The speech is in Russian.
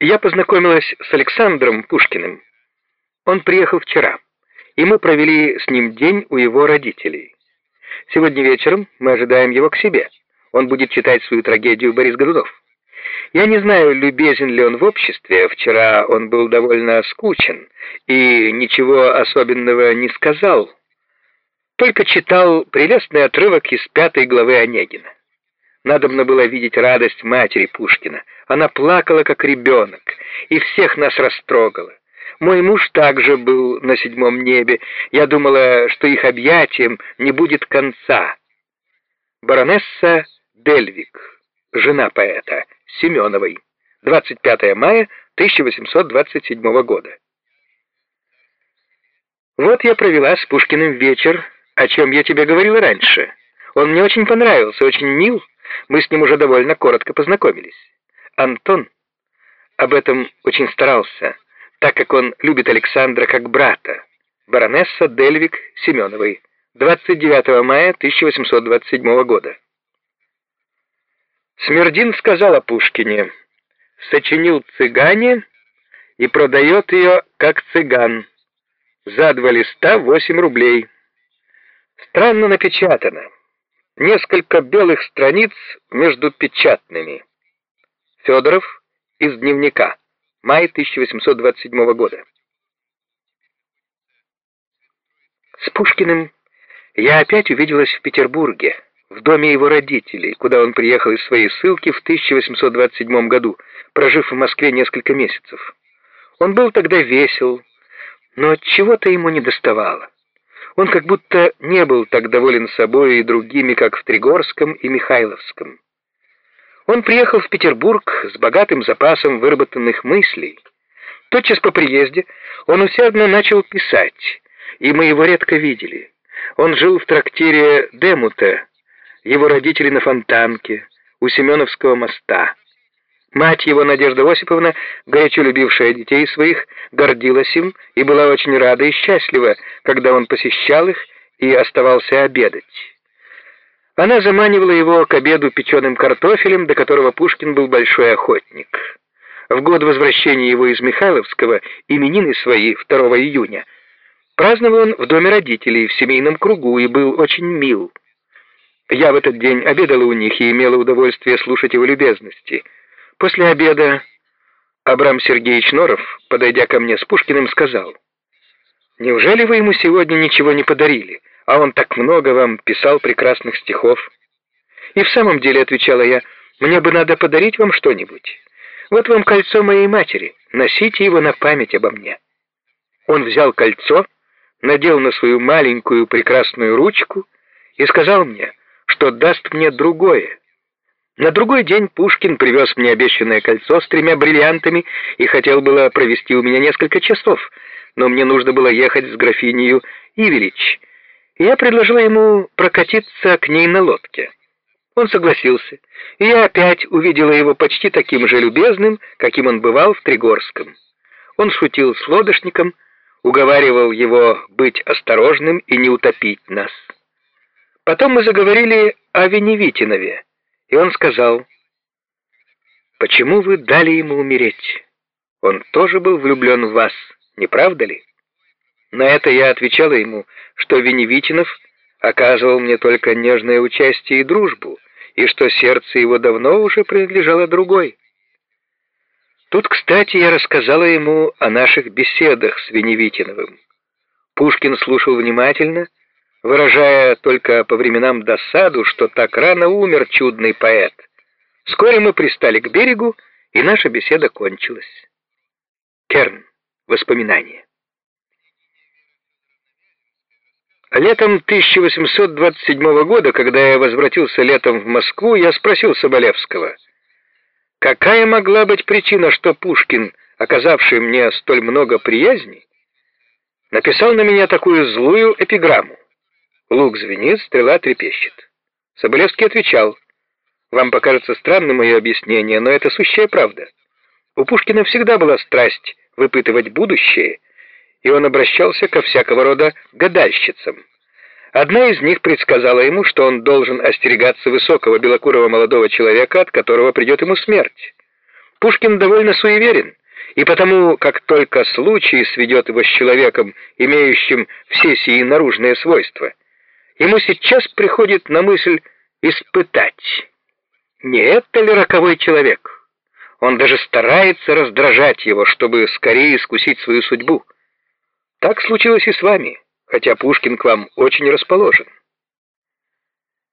Я познакомилась с Александром Пушкиным. Он приехал вчера, и мы провели с ним день у его родителей. Сегодня вечером мы ожидаем его к себе. Он будет читать свою трагедию «Борис Годунов». Я не знаю, любезен ли он в обществе. Вчера он был довольно скучен и ничего особенного не сказал. Только читал прелестный отрывок из пятой главы Онегина. Надобно было видеть радость матери Пушкина. Она плакала, как ребенок, и всех нас растрогала. Мой муж также был на седьмом небе. Я думала, что их объятиям не будет конца. Баронесса Дельвик, жена поэта, Семеновой. 25 мая 1827 года. Вот я провела с Пушкиным вечер, о чем я тебе говорила раньше. Он мне очень понравился, очень мил, мы с ним уже довольно коротко познакомились. Антон об этом очень старался, так как он любит Александра как брата. Баронесса Дельвик Семеновой, 29 мая 1827 года. Смердин сказал о Пушкине, сочинил «Цыгане» и продает ее как цыган. За два листа 8 рублей. Странно напечатано несколько белых страниц между печатными. Федоров из дневника. Май 1827 года. С Пушкиным я опять увиделась в Петербурге, в доме его родителей, куда он приехал из своей ссылки в 1827 году, прожив в Москве несколько месяцев. Он был тогда весел, но чего-то ему не доставало. Он как будто не был так доволен собой и другими, как в Тригорском и Михайловском. Он приехал в Петербург с богатым запасом выработанных мыслей. Тотчас по приезде он усердно начал писать, и мы его редко видели. Он жил в трактире Демута, его родители на Фонтанке, у Семеновского моста. Мать его, Надежда Осиповна, горячо любившая детей своих, гордилась им и была очень рада и счастлива, когда он посещал их и оставался обедать. Она заманивала его к обеду печеным картофелем, до которого Пушкин был большой охотник. В год возвращения его из Михайловского, именины свои 2 июня, праздновал он в доме родителей в семейном кругу и был очень мил. Я в этот день обедала у них и имела удовольствие слушать его любезности — После обеда Абрам Сергеевич Норов, подойдя ко мне с Пушкиным, сказал, «Неужели вы ему сегодня ничего не подарили, а он так много вам писал прекрасных стихов?» «И в самом деле», — отвечала я, — «мне бы надо подарить вам что-нибудь. Вот вам кольцо моей матери, носите его на память обо мне». Он взял кольцо, надел на свою маленькую прекрасную ручку и сказал мне, что даст мне другое, на другой день Пушкин привез мне обещанное кольцо с тремя бриллиантами и хотел было провести у меня несколько часов, но мне нужно было ехать с графинею Ивелич, я предложила ему прокатиться к ней на лодке. Он согласился, и я опять увидела его почти таким же любезным, каким он бывал в Тригорском. Он шутил с лодочником, уговаривал его быть осторожным и не утопить нас. Потом мы заговорили о Веневитинове, и он сказал, «Почему вы дали ему умереть? Он тоже был влюблен в вас, не правда ли?» На это я отвечала ему, что Веневитинов оказывал мне только нежное участие и дружбу, и что сердце его давно уже принадлежало другой. Тут, кстати, я рассказала ему о наших беседах с Веневитиновым. Пушкин слушал внимательно выражая только по временам досаду, что так рано умер чудный поэт. Вскоре мы пристали к берегу, и наша беседа кончилась. Керн. Воспоминания. Летом 1827 года, когда я возвратился летом в Москву, я спросил Соболевского, какая могла быть причина, что Пушкин, оказавший мне столь много приязни, написал на меня такую злую эпиграмму. Лук звенит, стрела трепещет. Соболевский отвечал, «Вам покажется странным мое объяснение, но это сущая правда. У Пушкина всегда была страсть выпытывать будущее, и он обращался ко всякого рода гадальщицам. Одна из них предсказала ему, что он должен остерегаться высокого белокурого молодого человека, от которого придет ему смерть. Пушкин довольно суеверен, и потому, как только случай сведет его с человеком, имеющим все сии наружные свойства, ему сейчас приходит на мысль испытать, не это ли роковой человек. Он даже старается раздражать его, чтобы скорее искусить свою судьбу. Так случилось и с вами, хотя Пушкин к вам очень расположен.